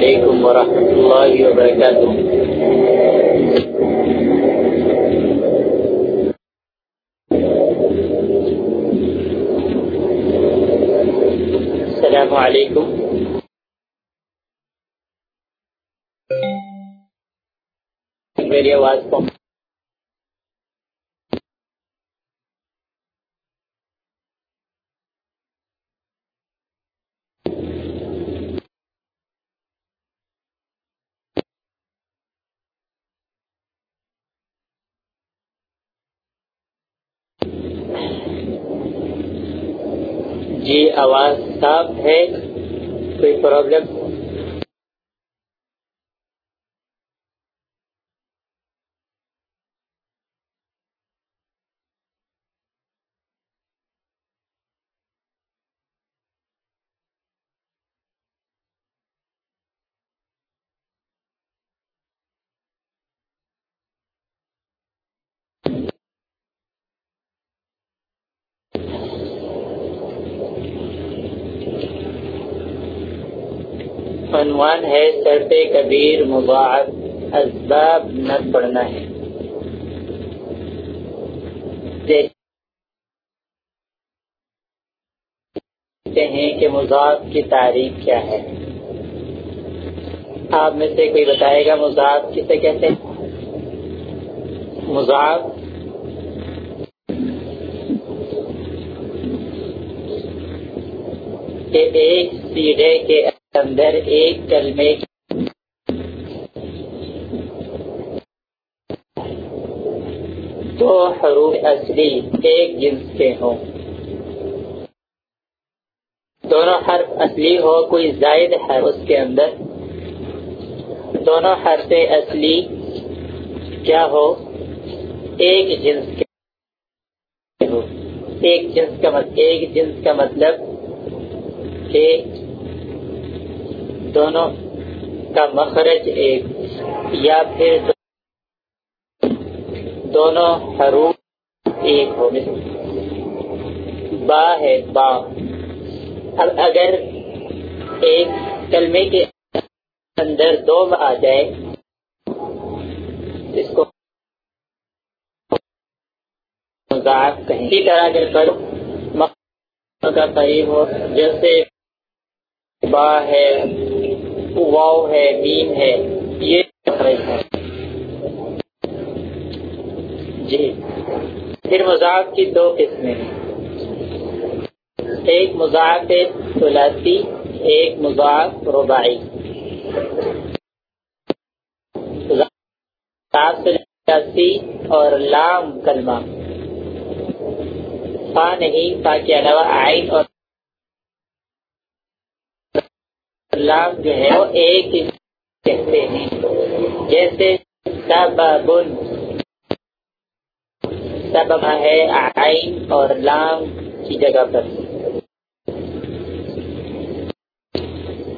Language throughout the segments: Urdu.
علیکم ورحمۃ اللہ وبرکاتہ۔ السلام علیکم۔ میری آواز کو جی آواز صاف ہے کوئی پرابلم عنوان ہے سرد کبیر مضاعف اسباب نہ پڑھنا ہے۔ دیکھتے ہیں کہ مضاف کی تعریف کیا ہے۔ آپ میں سے کوئی بتائے گا مضاف کسے کہتے ہیں؟ مضاف کہ ایک سیڑھے کے اندر ایک کلمے کی دو حروف اصلی ایک جنس کے ہوں۔ دونوں حرف اصلی ہو، کوئی زائد ہے اس کے اندر۔ دونوں حرف اصلی کیا ہو؟ ایک جنس کے ہو ایک جنس کا مطلب ایک جنس کا مطلب کہ دونوں کا مخرج ایک، یا پھر دونوں حروف ایک ہو با ہے با۔ اب اگر ایک کلمے کے اندر دو آ جائے، اس کو کہیں۔ اسی طرح اگر کرو کا قریب ہو، جیسے با ہے واؤ ہے بیم ہے، یہ ہے جی۔ پھر مذاق کی دو قسمیں ہیں۔ ایک مذاق ثلاثی، ایک مذاق رباعی۔ ثلاثی اور لام کلمہ۔ فا نہیں، فا کے علاوہ عین اور لام جو ہے وہ ایک کہتے ہیں۔ جیسے سبب سبب ہے عین اور لام کی جگہ پر۔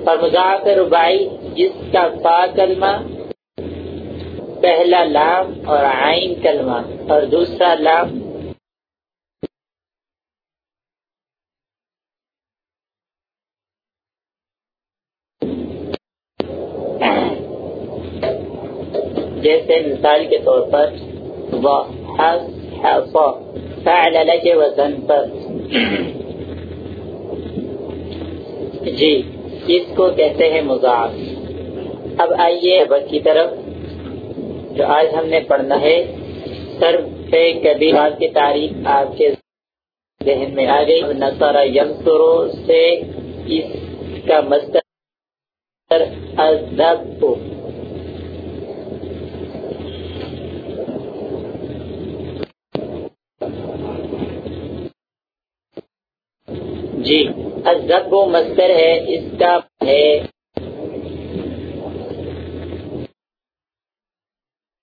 اور مذاق ربائی جس کا فا کلمہ پہلا لام اور عین کلمہ اور دوسرا لام جیسے مثال کے طور پر فعل کے وزن پر جی اس کو کہتے ہیں مذاق اب آئیے ابد کی طرف، جو آج ہم نے پڑھنا ہے، سر پہ کبھی بات کی تاریخ آپ کے ذہن میں آ گئی۔ نصارہ یمسرو سے اس کا مستر ادب جی و مستر ہے، اس کا ہے۔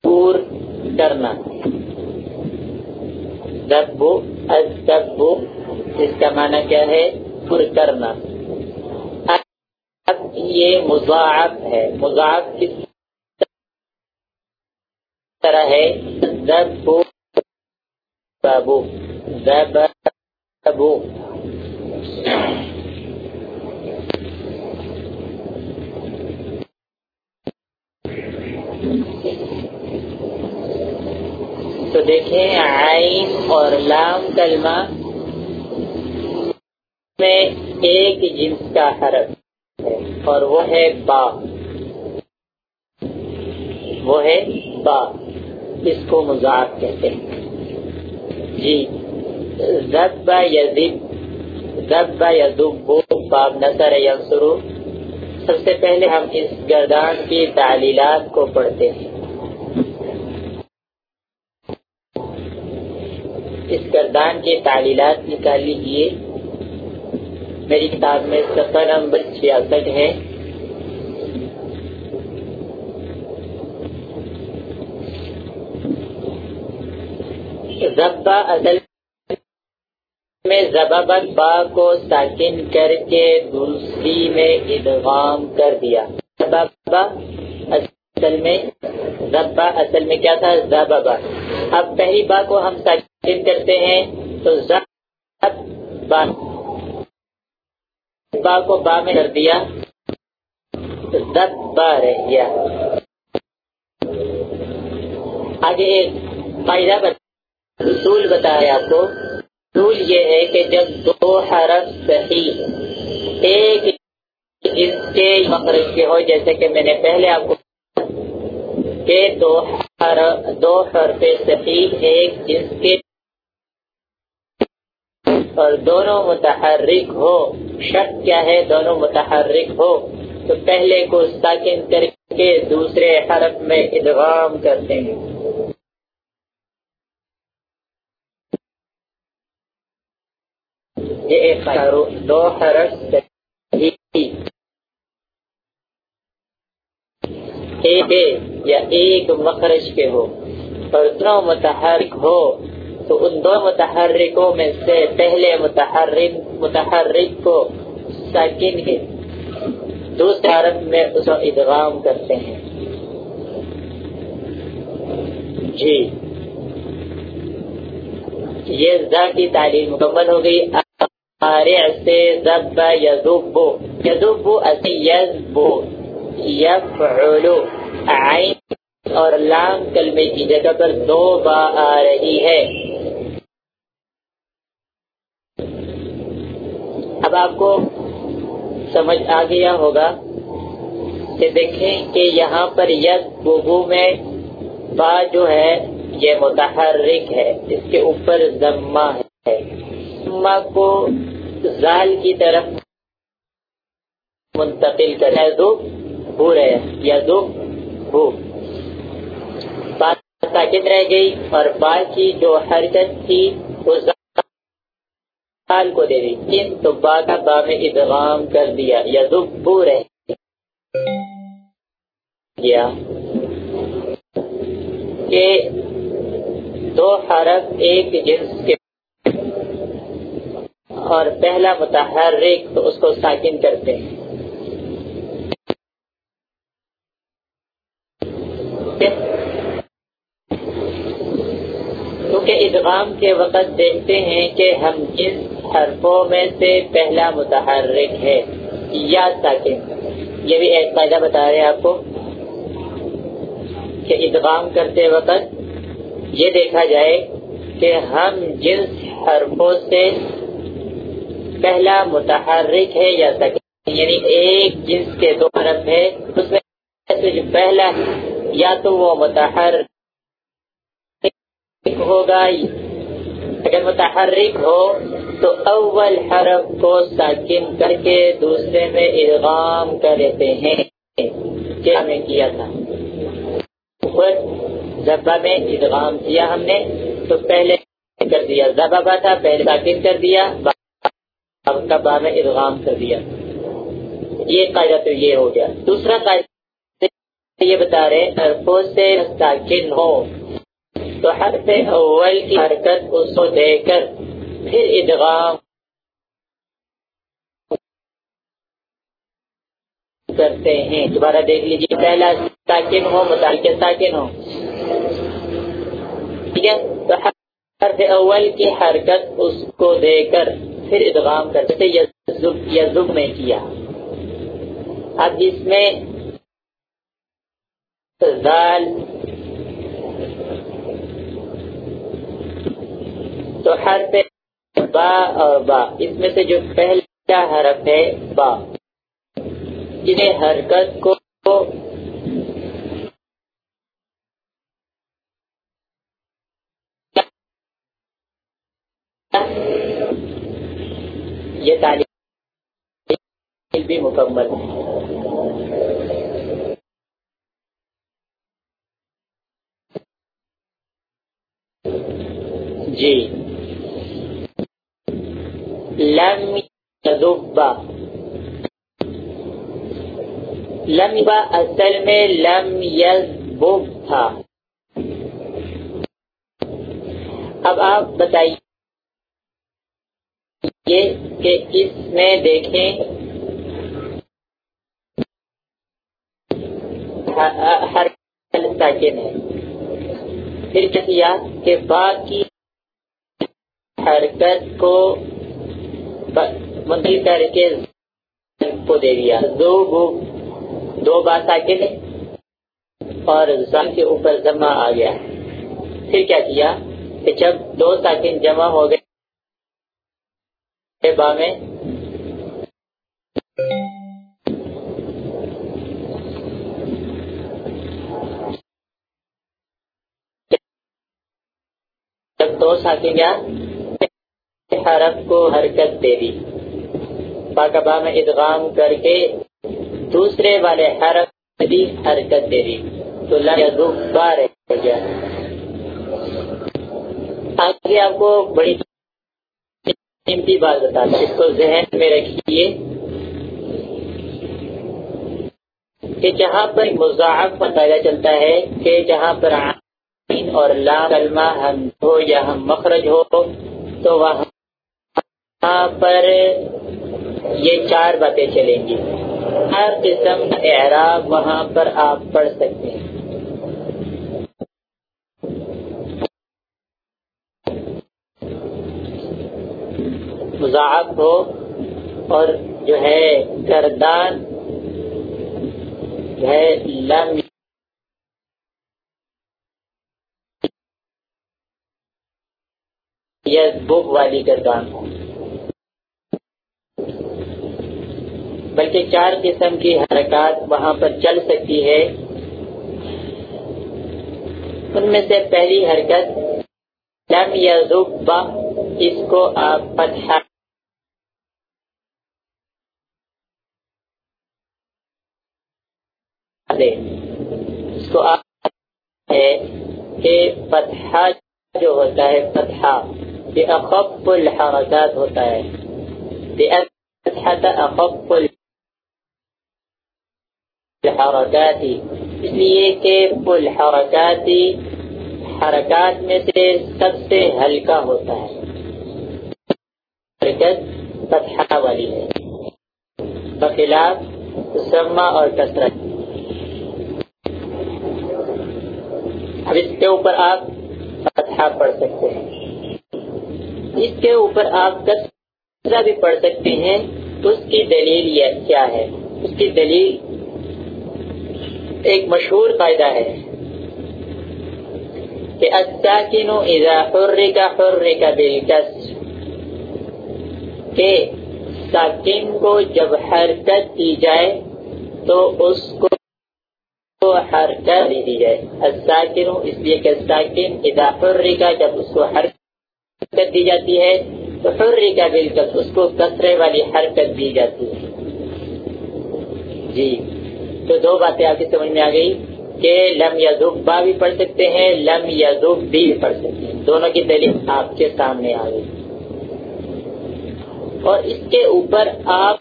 پور کرنا۔ دبو ادبو اس کا معنی کیا ہے؟ پر کرنا۔ اب یہ مضاعف ہے۔ مضاعف کس طرح ہے؟ دبو بابو دبو دیکھیں، عین اور لام کلمہ میں ایک جنس کا حرف ہے اور وہ ہے با۔ وہ ہے با۔ اس کو مذاق کہتے ہیں۔ جی زب یزب زب یزب باب نظر ینصرو۔ سب سے پہلے ہم اس گردان کی تعلیلات کو پڑھتے ہیں۔ اس گردان کے تعلیلات نکال لیجیے میری کتاب میں سفر نمبر چھیاسٹھ ہے۔ زبا اصل میں زبابت با کو ساکن کر کے دوسری میں ادغام کر دیا۔ زبابا اصل میں زبا اصل میں کیا تھا؟ زبابا اب پہلی با کو ہم ساکن کرتے ہیں تو زب با با کو با میں کر دیا۔ زب با رہ گیا۔ آگے ایک فائدہ اصول بتایا آپ کو۔ اصول یہ ہے کہ جب دو حرف صحیح ایک اس کے مخرج کے ہو، جیسے کہ میں نے پہلے آپ کو کہ دو حرف دو حرف صحیح ایک جس کے اور دونوں متحرک ہو۔ شک کیا ہے؟ دونوں متحرک ہو۔ تو پہلے کو ساکن کر کے دوسرے حرف میں ادغام کرتے ہیں یہ ایک دو حرف ایک یا ایک مخرج کے ہو۔ اور دونوں متحرک ہو۔ تو ان دو متحرکوں میں سے پہلے متحرک متحرک کو ساکن کے دوسرے حرف میں اس کو ادغام کرتے ہیں۔ جی۔ یہ زا کی تعلیم مکمل ہو گئی۔ آرع سے زب یذب یذب اسی یذب، یفعل عین اور لام کلمے کی جگہ پر دو با آ رہی ہے۔ اب آپ کو سمجھ آ گیا ہوگا کہ دیکھیں کہ یہاں پر ید ببو میں با جو ہے، یہ متحرک ہے، اس کے اوپر ضمہ ہے۔ ضمہ کو زال کی طرف منتقل کر ہو رہے یا ہو۔ بات ساکن رہ گئی اور باقی جو حرکت تھی، وہ زال کو دے دی کن تو با کا با میں ادغام کر دیا۔ یا دکھ ہو رہے گیا کہ دو حرف ایک جنس کے اور پہلا متحرک تو اس کو ساکن کرتے ہیں۔ کیونکہ ادغام کے وقت دیکھتے ہیں کہ ہم جن حرفوں میں سے پہلا متحرک ہے، یا ساکن۔ یہ بھی ایک فائدہ بتا رہے ہیں آپ کو کہ ادغام کرتے وقت یہ دیکھا جائے کہ ہم جنس حرفوں سے پہلا متحرک ہے یا سکن یعنی ایک جنس کے دو حرف ہے اس میں سے جو پہلا یا تو وہ متحرک ہوگا، اگر متحرک ہو تو اول حرف کو ساکن کر کے دوسرے میں ادغام کر دیتے ہیں کیا ہمیں کیا تھا۔ اوپر زبا میں ادغام کیا ہم نے، تو پہلے کر دیا۔ زبا تھا، پہلے ساکن کر دیا کا با میں ادغام کر دیا۔ یہ قاعدہ تو یہ ہو گیا۔ دوسرا قاعدہ یہ بتا رہے حرفوں سے ساکن ہو۔ تو حرف اول کی حرکت اس کو دے کر پھر ادغام کرتے ہیں۔ دوبارہ دیکھ لیجیے پہلا ساکن ہو متعلق ساکن ہو۔ ٹھیک ہے؟ تو حرف اول کی حرکت اس کو دے کر پھر ادغام کرتے یزب میں کیا۔ اب اس میں زال۔ تو حرف با اور با۔ اس میں سے جو پہلا حرف ہے با۔ جنہیں حرکت کو یہ تعلیم بھی مکمل۔ ہے جی۔ لم یذبا لم با اصل میں لم یذبب تھا اب آپ بتائیے کہ اس میں دیکھیں ہر ساکن ہے۔ پھر کیا کہ باقی حرکت کو منتقل کر کے کو دے دیا۔ دو دو بات ساکن اور زم کے اوپر جمع آ گیا۔ پھر کیا کیا؟ کہ جب دو ساکن جمع ہو گئے با میں جب دو ساتھی گیا حرف کو حرکت دے دی۔ پاکبا میں ادغام کر کے دوسرے والے حرف بھی حرکت دے دی۔ تو بار ہو گیا آگے آپ کو بڑی قیمتی بات بتاتا اس کو ذہن میں رکھیے۔ کہ جہاں پر مضاعف پتہ چلتا ہے کہ جہاں پر عین اور لا کلمہ ہم ہو یا ہم مخرج ہو، تو وہاں پر یہ چار باتیں چلیں گی۔ ہر قسم کا اعراب وہاں پر آپ پڑھ سکتے ہیں۔ مضاعف ہو اور جو ہے گردان جو ہے لم بک والی گردان ہو۔ بلکہ چار قسم کی حرکات وہاں پر چل سکتی ہے۔ ان میں سے پہلی حرکت، لم یا اس کو آپ فتح اس کو آپ ہے کہ فتحہ جو ہوتا ہے فتحہ یہ اخب الحرکات ہوتا ہے۔ اخب الحرکات اس لیے کہ الحرکاتی حرکات میں سے سب سے ہلکا ہوتا ہے۔ حرکت فتحہ والی ہے۔ بخلاف سما اور کثرت۔ اب اس کے اوپر آپ فتحہ پڑھ سکتے ہیں۔ اس کے اوپر آپ کثرہ بھی پڑھ سکتے ہیں، اس کی دلیل یہ کیا ہے؟ اس کی دلیل ایک مشہور قاعدہ ہے کہ الساکن اذا حرک حرک کہ ساکن کو جب حرکت کی جائے تو اس کو حرکت دی جائے۔ الساکن اس لیے کہ ساکن اذا جب اس کو حرکت دی جاتی ہے تو حرکا بالکل اس کو کسرے والی حرکت دی جاتی ہے۔ جی۔ تو دو باتیں آپ کی سمجھ میں آ گئی کہ لم یا با بھی پڑھ سکتے ہیں، لم یا بھی پڑھ سکتے ہیں۔ دونوں کی دلیل آپ کے سامنے آ گئی۔ اور اس کے اوپر آپ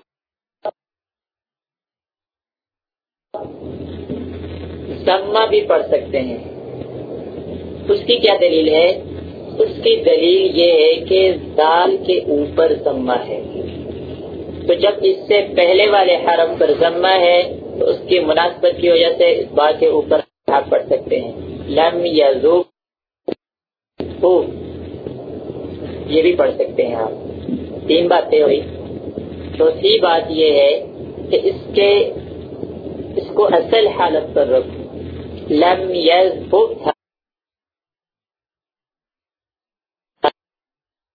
سما بھی پڑھ سکتے ہیں۔ اس کی کیا دلیل ہے؟ اس کی دلیل یہ ہے کہ دال کے اوپر ضمہ ہے۔ تو جب اس سے پہلے والے حرم پر ضمہ ہے اس کی مناسبت کی وجہ سے اس بات کے اوپر آپ پڑھ سکتے ہیں۔ لم یا یہ بھی پڑھ سکتے ہیں آپ۔ تین باتیں ہوئی۔ چوتھی بات یہ ہے کہ اس کے اس کو اصل حالت پر رکھو لم يذبب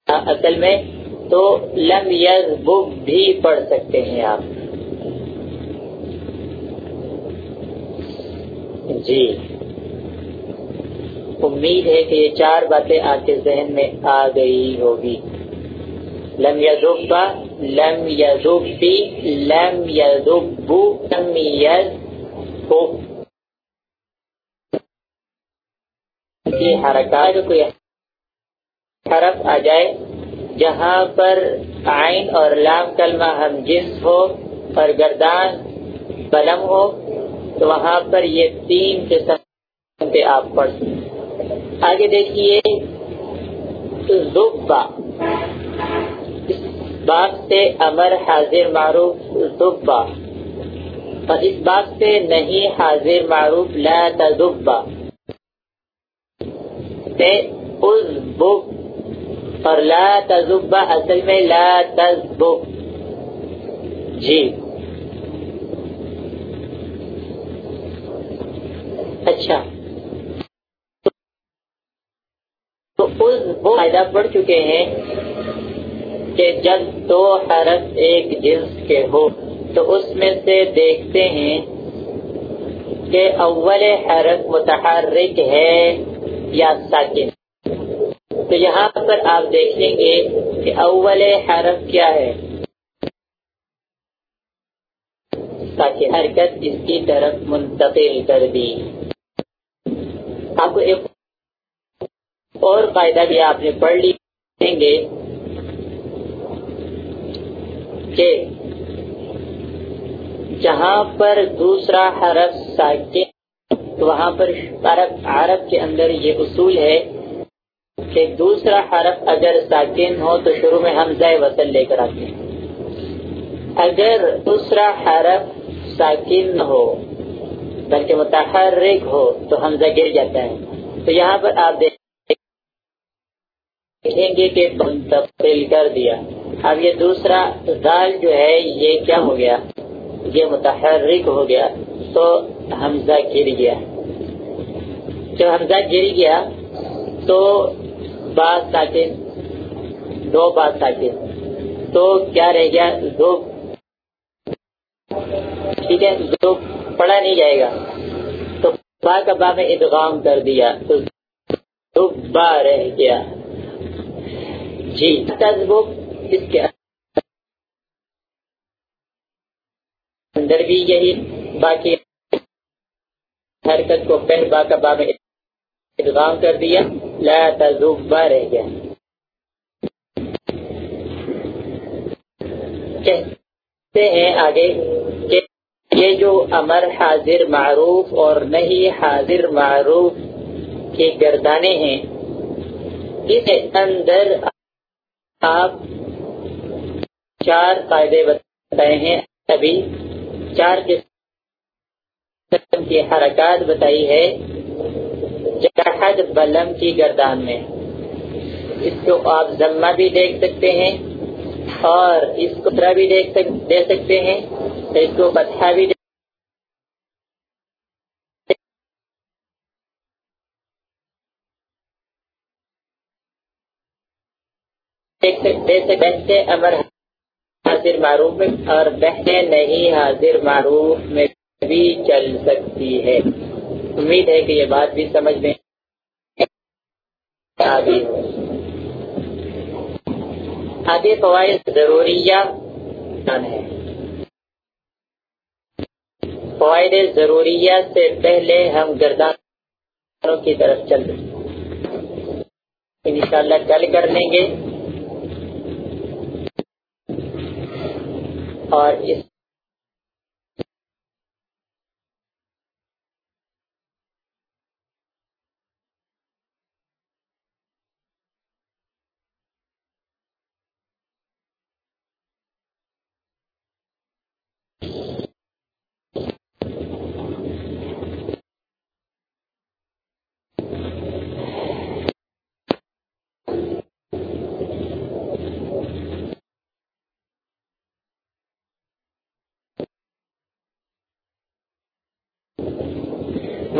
اصل میں تو لم یز بھی پڑھ سکتے ہیں آپ۔ جی۔ امید ہے کہ یہ چار باتیں آپ کے ذہن میں آ گئی ہوگی۔ لم یزبا لم یزبی لم یزبو لم یزبو کی حرکات کوئی حرف آ جائے جہاں پر آئین اور لام کلمہ ہم جنس ہو اور گردان بلم ہو تو وہاں پر یہ تین قسم کے آپ پڑھ سکتے آگے دیکھیے، زبا۔ اس بات سے امر حاضر معروف زبا۔ اور اس بات سے نہیں حاضر معروف لا تزبا۔ اور لا تزبا اصل میں لا تزب جی۔ اچھا۔ تو وہ فائدہ پڑ چکے ہیں کہ جب دو حرف ایک جنس کے ہو، تو اس میں سے دیکھتے ہیں کہ اول حرف متحرک ہے یا ساکن۔ تو یہاں پر آپ دیکھیں گے کہ اول حرف کیا ہے۔ تاکہ حرکت اس کی طرف منتقل کر دی۔ آپ کو ایک اور فائدہ بھی آپ نے پڑھ لیں گے کہ جہاں پر دوسرا حرف ساکن، وہاں پر عرب عرب کے اندر یہ اصول ہے کہ دوسرا حرف اگر ساکن ہو تو شروع میں حمزہ وصل لے کر آتے ہیں۔ اگر دوسرا حرف ساکن ہو بلکہ متحرک ہو تو حمزہ گر جاتا ہے۔ تو یہاں پر آپ دیکھیں گے کہ منتقل کر دیا۔ اب یہ دوسرا دال جو ہے، یہ کیا ہو گیا؟ یہ متحرک ہو گیا۔ تو حمزہ گر گیا۔ جب حمزہ گر گیا، تو بات ساکن، دو بات ساکن۔ تو کیا رہ گیا؟ دو۔ ٹھیک ہے؟ دو پڑھا نہیں جائے گا۔ تو با کا با میں ادغام کر دیا۔ تو با رہ گیا۔ جی اس کے اندر بھی یہی باقی حرکت کو پہل با کا با میں ادغام کر دیا۔ لا تذبا رہ گیا۔ کہتے ہیں آگے کہ یہ جو امر حاضر معروف اور نہیں حاضر معروف کی گردانے ہیں، اس اندر آپ چار قاعدے بتائے ہیں۔ ابھی چار قسم کی حرکات بتائی ہے جہد بلم کی گردان میں۔ اس کو آپ ضمہ بھی دیکھ سکتے ہیں اور اس کو بھی دیکھ سکتے ہیں۔ اس کو فتحہ بھی بہتے امر حاضر معروف میں اور بہتے نہیں حاضر معروف میں بھی چل سکتی ہے امید ہے کہ یہ بات بھی سمجھ میں آگے فوائد ضروریہ ہے فوائد ضروریہ سے پہلے ہم گردانوں کی طرف چل انشاءاللہ کل کر لیں گے۔ اور اس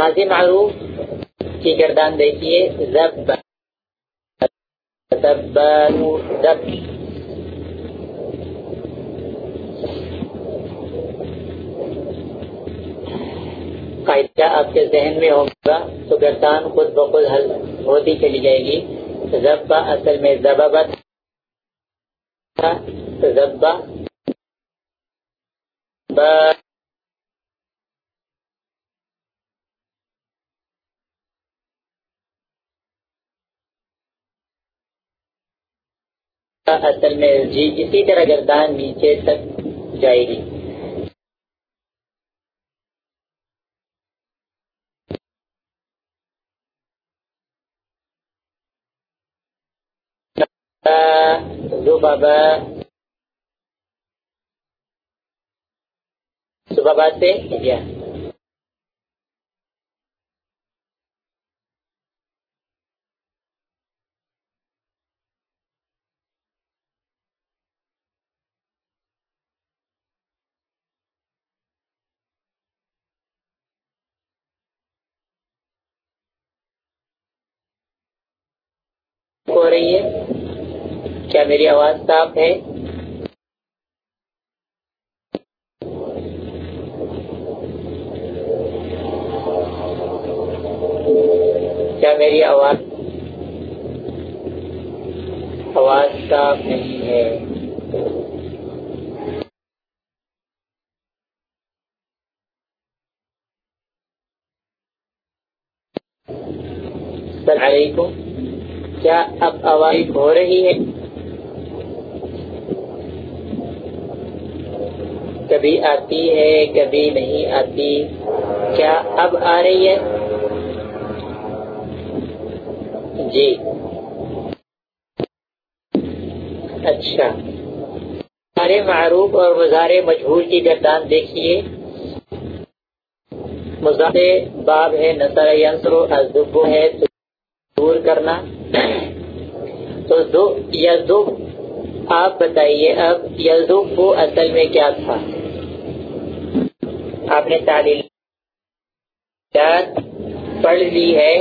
ماضی معروف کی گردان دیکھیے ضب تدبر دب قاعدہ آپ کے ذہن میں ہوگا، تو گردان خود بخود حل ہوتی چلی جائے گی۔ زبا اصل میں زبابا تھا زبا اصل میں جی اسی طرح گردان نیچے تک جائے گی۔ زبابا۔ زبابا سے یا ہو رہی ہے کیا میری آواز صاف ہے؟ کیا میری آواز آواز صاف نہیں ہے؟ السلام علیکم۔ کیا اب آواز ہو رہی ہے؟ کبھی آتی ہے، کبھی نہیں آتی۔ کیا اب آ رہی ہے؟ جی۔ اچھا۔ سارے معروف اور مزار مجہور کی گردان دیکھیے۔ مزار باب ہے نصر ینصر ازدبو ہے دور کرنا۔ تو دو، یزدب، آپ بتائیے اب یزدب کو اصل میں کیا تھا؟ آپ نے تعلیم پڑھ لی ہے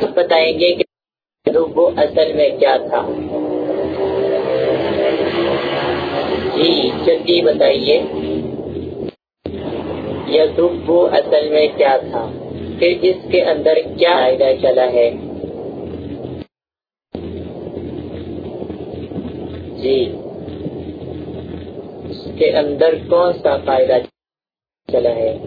تو بتائیں گے کہ یزدب کو اصل میں کیا تھا۔ جی جلدی بتائیے۔ یزدب کو اصل میں کیا تھا؟ پھر اس کے اندر کیا فائدہ چلا ہے؟ جی اس کے اندر کون سا فائدہ چلا ہے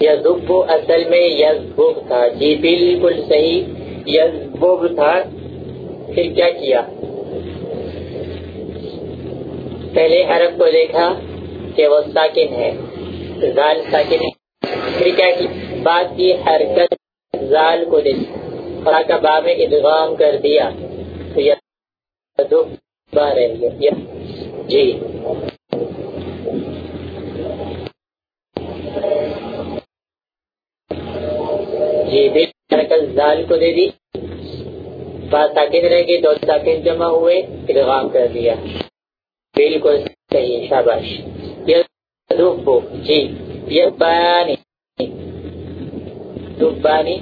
یزب اصل میں یزبوب تھا۔ جی بالکل صحیح یزبوب تھا۔ پھر کیا کیا؟ پہلے حرف کو دیکھا کہ وہ ساکن ہے۔ زال ساکن ہے۔ پھر کیا کی بات کی حرکت زال کو دیکھا۔ خرا کا با میں ادغام کر دیا۔ تو یہ با رہی ہے جی جی بالکل زال کو دے دی۔ بات ساکن رہ گئی دو ساکن جمع ہوئے ادغام کر دیا۔ بالکل صحیح، شاباش۔ یہ جی یہ بانی۔ دبانی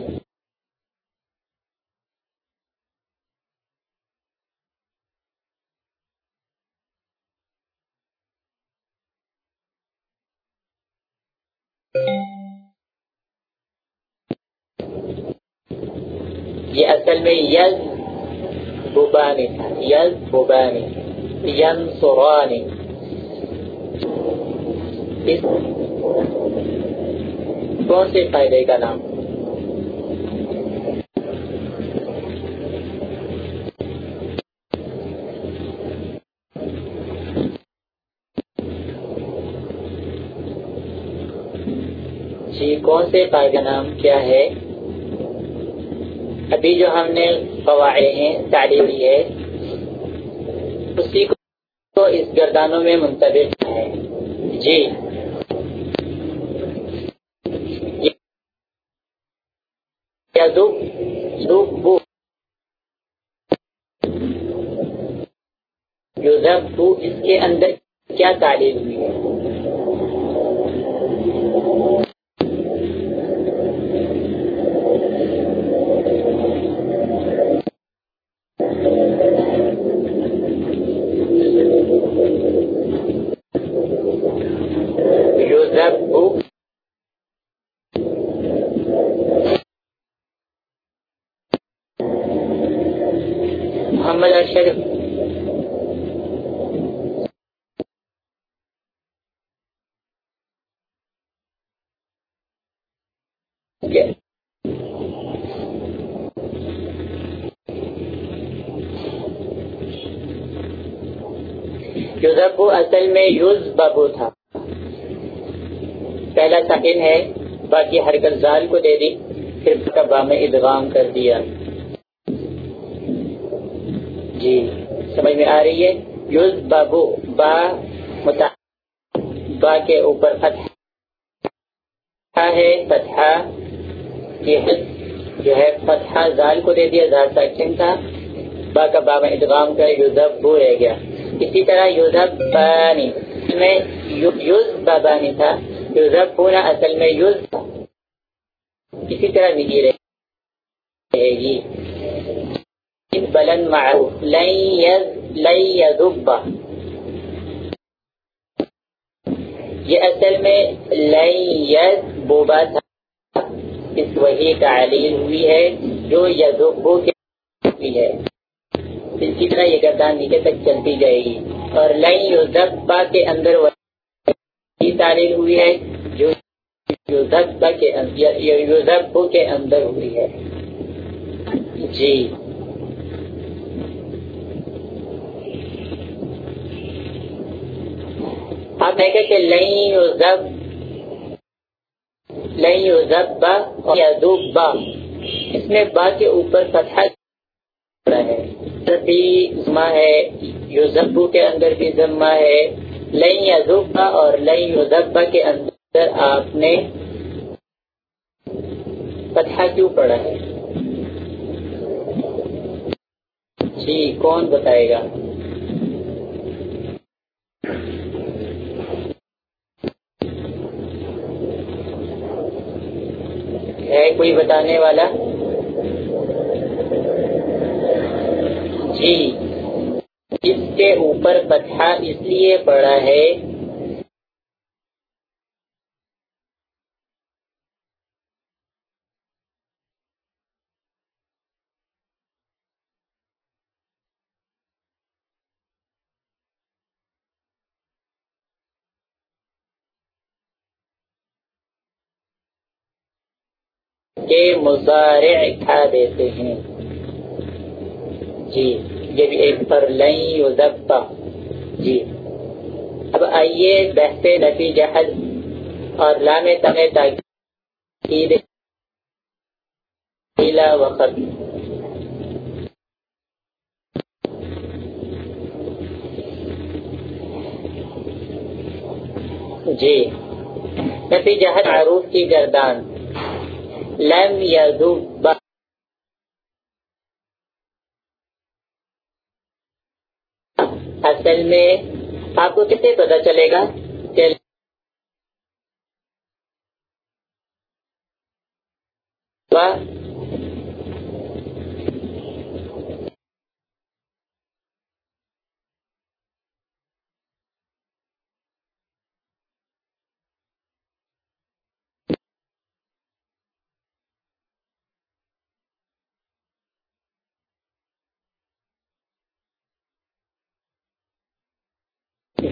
یہ اصل میں یز بوبانی تھا یز بوبانی ین سورانی کون سے فائدے کا نام؟ جی کون سے فائدہ نام؟ کیا ہے؟ ابھی جو ہم نے قواعد ہیں، تعلیم ہے، اسی کو اس گردانوں میں منتبہ ہے۔ جی۔ اس کے اندر کیا تعلیم ہے؟ محمد اشرف۔ یوزبو اصل میں یوز بابو تھا۔ پہلا ساکن ہے، باقی حرکت زال کو دے دی، پھر کا میں ادغام کر دیا۔ جی سمجھ میں آ رہی ہے؟ یوز بابو با متا با کے اوپر فتح ہے، فتح یہ جو ہے، فتح زال کو دے دیا، زال سیکشن تھا۔ با کا با میں ادغام کر یوزب بو رہ گیا۔ اسی طرح یوزب بانی میں یوز بابانی تھا۔ یوزب پورا اصل میں یوز تھا اسی طرح ملی رہے گی۔ بلند معروف. لن یذب یہ اصل میں لن یذبوبا تھا. اس وحی تعلیل ہوئی ہے، جو یذبو کے ہوئی ہے. اسی طرح یہ گردان نیچے تک چلتی جائے گی. اور لن یذبا کے اندر وحی تعلیل ہوئی ہے، جو یذبا کے اندر ہوئی ہے. جی۔ آپ دیکھیں کہ لئی یوزب لئی یوزب با یذوب با اس میں با کے اوپر فتح ہے۔ بھی زما ہے یوزبو کے اندر بھی زما ہے۔ لئی یذوب با اور لئی یوزب با کے اندر آپ نے فتح کیوں پڑا ہے؟ جی کون بتائے گا؟ ہے کوئی بتانے والا؟ جی۔ اس کے اوپر فتحہ اس لیے پڑا ہے کے مزارع کھا دیتے ہیں۔ جی یہ بھی ایک پر لئی یزبا جی۔ اب آئیے بحث نتیجہ حل اور لام تم تاکید۔ وقت جی۔ نتیجہ حل عروف کی گردان۔ لم يذب اصل میں آپ کو کتنے پتا چلے گا کہ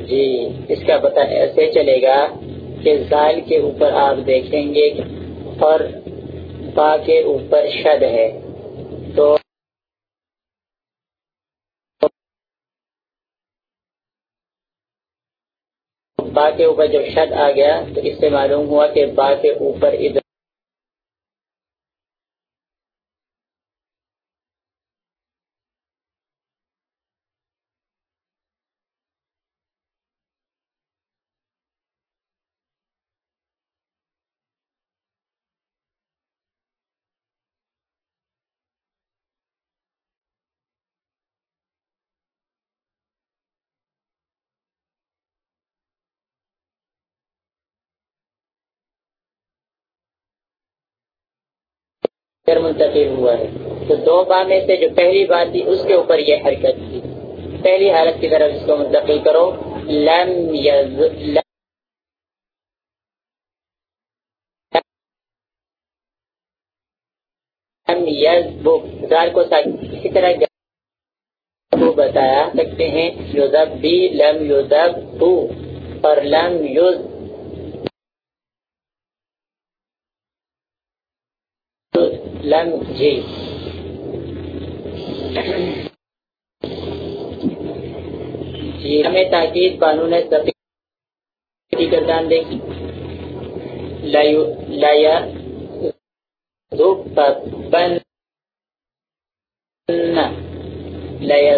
جی اس کا پتہ ایسے چلے گا کہ زال کے اوپر آپ دیکھیں گے اور با کے اوپر شد ہے۔ تو با کے اوپر جب شد آ گیا، تو اس سے معلوم ہوا کہ با کے اوپر ادھر منتقل ہوا ہے۔ تو دو با میں سے جو پہلی بات تھی، اس کے اوپر یہ حرکت تھی۔ پہلی حالت کی طرف اس کو منتقل کرو۔ لم یز لم یز کو اسی طرح بتایا، سکتے ہیں یوزب بھی لم یوزب اور لم یوز لم جی۔ جی ہمیں تاکید قانون سفید گردان دیکھی لایا بن لایا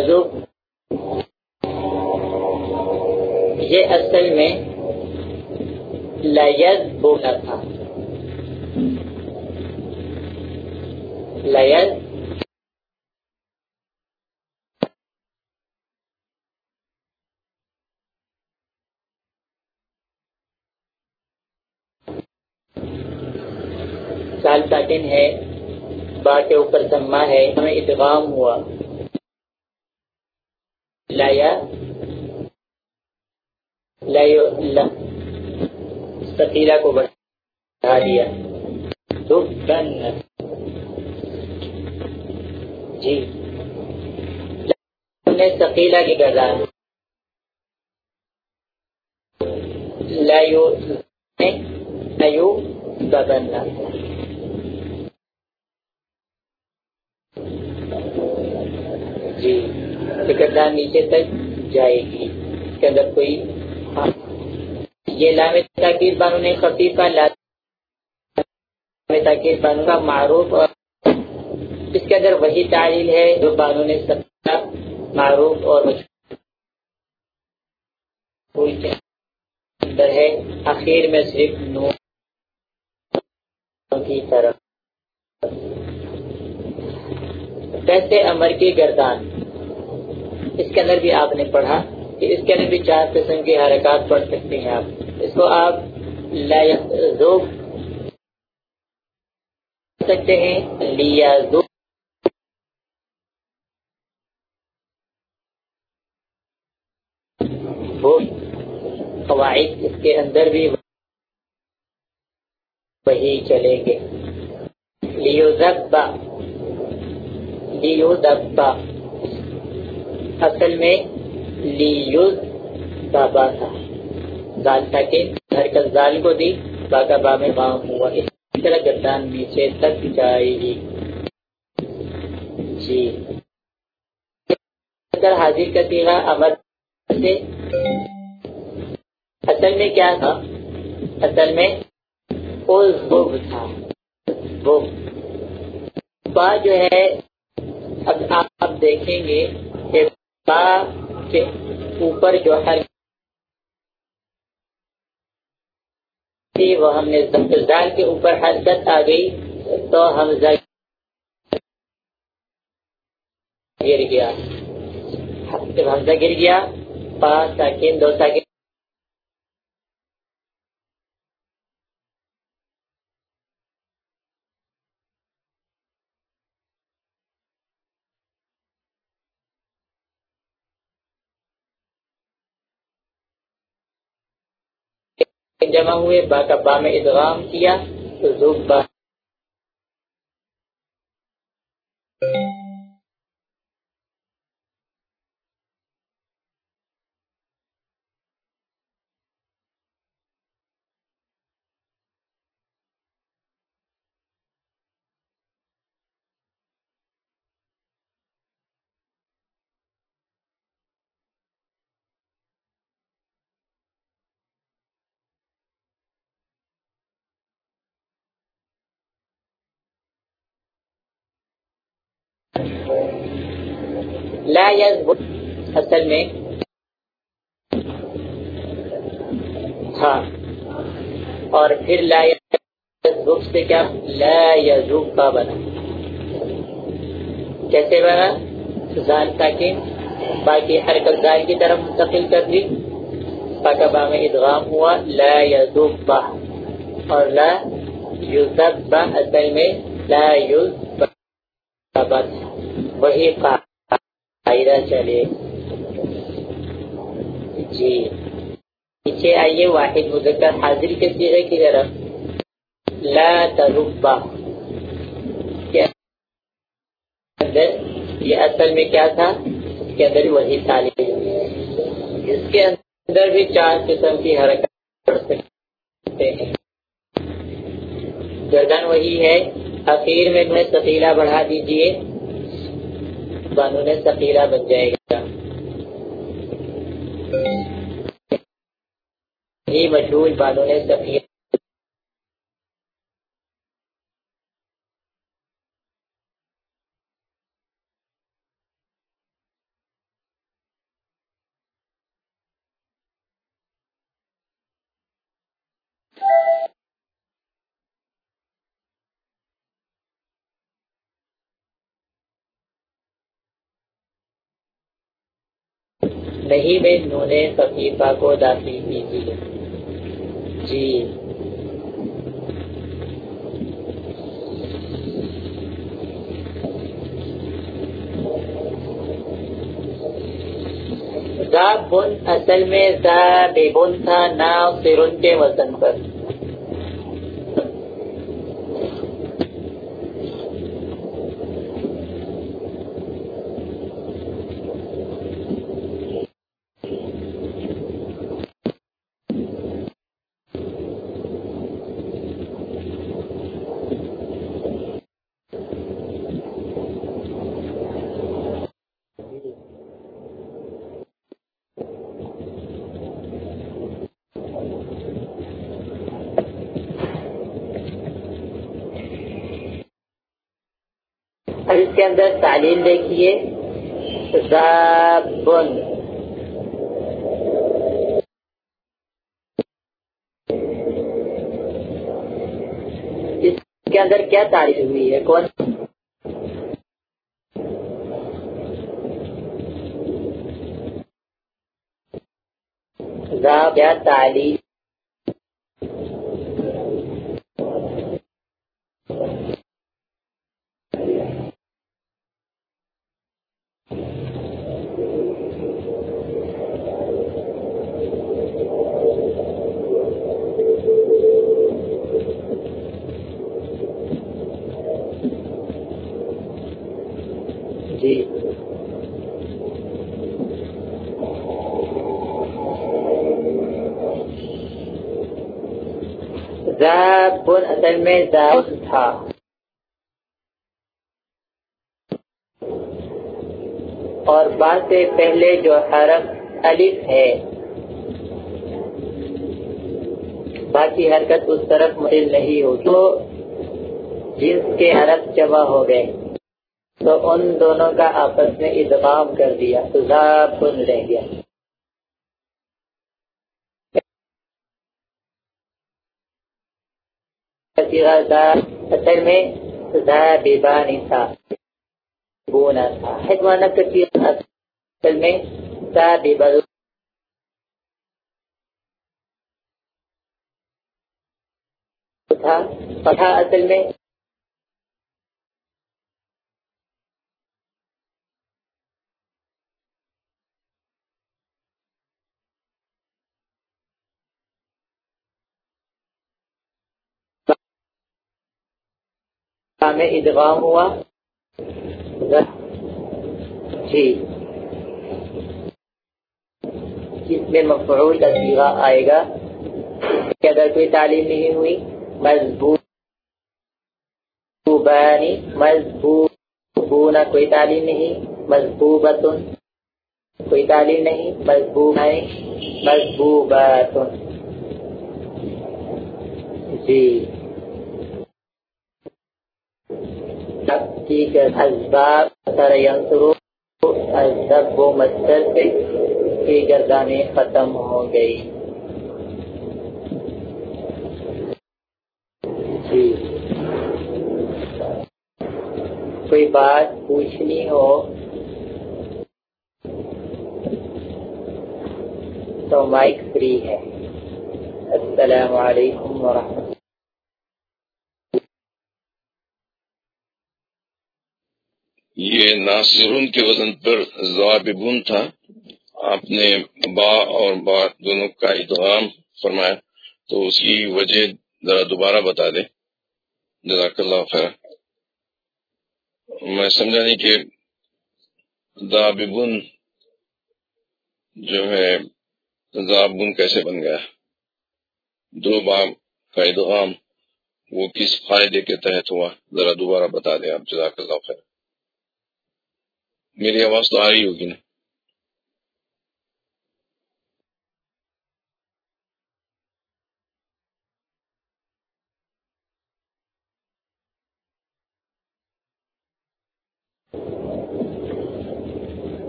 یہ اصل میں لیز بولا تھا۔ لیز سال ساکن ہے با کے اوپر سما ہے، ہمیں ادغام ہوا۔ لایا۔ سکیلا کو بڑھا دیا تو جی۔ نے سکیلا کی گردان لایو لایو بننا جی گردان نیچے تک جائے گی اس کے اندر کوئی ہاں۔ یہ لام تاکیر بانو نے خفیفہ لام تاکیر بانو کا معروف اور اس کے اندر وہی تعلیل ہے جو بانو نے سکتا معروف اور مشہور کے اندر ہے۔ اخیر میں صرف نو کی طرف۔ ویسے امر کی گردان۔ اس کے اندر بھی آپ نے پڑھا کہ اس کے اندر بھی چار قسم کی حرکات پڑھ سکتے ہیں آپ۔ اس کو آپ سکتے ہیں۔ لیا قواعد اس کے اندر بھی وہی چلیں گے۔ لیو دبا لیو دبا اصل میں لیوز بابا تھا۔ زال تھا کہ گھر زال کو دی، باقا با میں باں ہوا۔ اس طرح گردان نیچے تک جائے گی۔ جی۔ حاضر کا تیرا امر سے اصل میں کیا تھا؟ اصل میں تھا با جو ہے، اب آپ دیکھیں گے کہ با کے اوپر جو ہے وہ ہم نے زال کے اوپر حرکت آ گئی، تو ہم گر گیا۔ جب حمزہ گر گیا پانچ ساکن، دو ساکن جمع ہوئے با کا با میں ادغام کیا تو زوب با لا یزبط اصل میں ہاں۔ اور پھر لا یزبط سے کیا؟ لا یزوب کا بنا کیسے بنا زال تاکہ باقی حرکت زال کی طرف منتقل کر دی۔ پاکا با میں ادغام ہوا۔ لا یزوب با اور لا یوزب با اصل میں لا یوزب وہی قاعدہ چلے۔ جی۔ پیچھے آئیے، واحد مذکر۔ حاضر کے سیرے کی طرف۔ لا تربا یہ اصل میں کیا تھا؟ اس کے اندر وہی تعلیم۔ اس کے اندر بھی چار قسم کی حرکت کر سکتے ہیں۔ گردن وہی ہے۔ اخیر میں میں بڑھا دیجیے۔ بانو نے بن جائے گا۔ ہی مشہور بانو نے سفیلا نہیں میں نون خفیفہ کو داخل کیجیے جی۔ بن، اصل میں بن تھا نا فرن کے وزن پر اور اس کے اندر تعلیم دیکھیے۔ زابن اس کے اندر کیا تعریف ہوئی ہے؟ کون؟ کیا تعلیم؟ اصل میں زاب تھا۔ اور بعد سے پہلے جو حرف الف ہے۔ باقی حرکت اس طرف مل نہیں ہو تو جنس کے حرف جمع ہو گئے۔ تو ان دونوں کا آپس میں ادغام کر دیا۔ تو زابن رہ گیا اصل میں تھا بونا تھا کثیر اصل میں تھا اصل میں میں ادغام ہوا۔ جی۔ جس میں مفعول کا سیغہ آئے گا۔ کہ اگر کوئی تعلیم نہیں ہوئی مضبوبانی مضبوبونا کوئی تعلیم نہیں مضبوبتن کوئی تعلیم نہیں مضبوبانی مضبوباتن جی۔ ٹھیک ہے اسباب سر ینصرو اسباب و مستر سے کی گردانیں ختم ہو گئی۔ جی۔ کوئی بات پوچھنی ہو؟ تو مائک فری ہے۔ السلام علیکم ورحمۃ یہ ناصرون کے وزن پر ضوابن تھا۔ آپ نے با اور با دونوں کا ادغام فرمایا، تو اس کی وجہ ذرا دوبارہ بتا دیں۔ جزاک اللہ خیر۔ میں سمجھا نہیں کہ دابن جو ہے زابن کیسے بن گیا۔ دو باب کا ادغام وہ کس فائدے کے تحت ہوا؟ ذرا دوبارہ بتا دیں آپ۔ جزاک اللہ خیر۔ میری آواز تو آ رہی ہوگی نا۔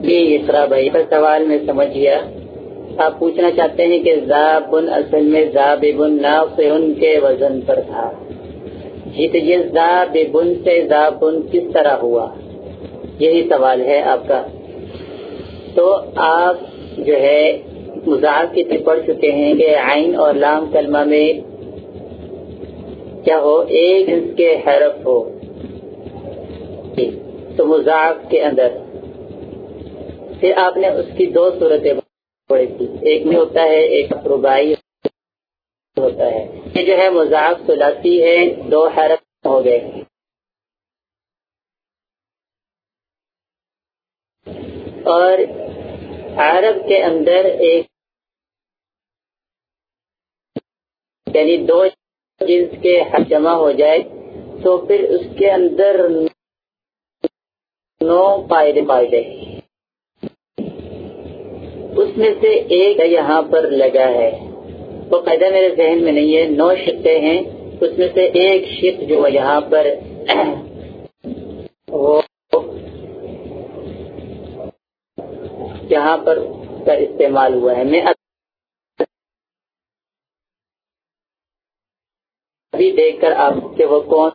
جی اسرا بھائی کا سوال میں سمجھ گیا۔ آپ پوچھنا چاہتے ہیں کہ زابن اصل میں زابن ناصر کے وزن پر تھا۔ جی تو یہ زابن سے زابن کس طرح ہوا؟ یہی سوال ہے آپ کا۔ تو آپ جو ہے مزاق کی طرف پڑھ چکے ہیں کہ عین اور لام کلمہ میں کیا ہو؟ ایک جنس کے حرف ہو۔ جی، تو مزاق کے اندر۔ پھر آپ نے اس کی دو صورتیں پڑھی تھی۔ ایک میں ہوتا ہے، ایک ربائی ہوتا ہے۔ یہ جو ہے مزاق سلاسی ہے، دو حرف ہو گئے۔ اور عرب کے اندر ایک یعنی دو جنس کے حق جمع ہو جائے، تو پھر اس کے اندر نو فائدے فائدے اس میں سے ایک یہاں پر لگا ہے۔ وہ قاعدہ میرے ذہن میں نہیں ہے، نو شکے ہیں۔ اس میں سے ایک شک جو یہاں پر وہ یہاں پر کا استعمال ہوا ہے۔ میں ابھی دیکھ کر آپ کے وہ کون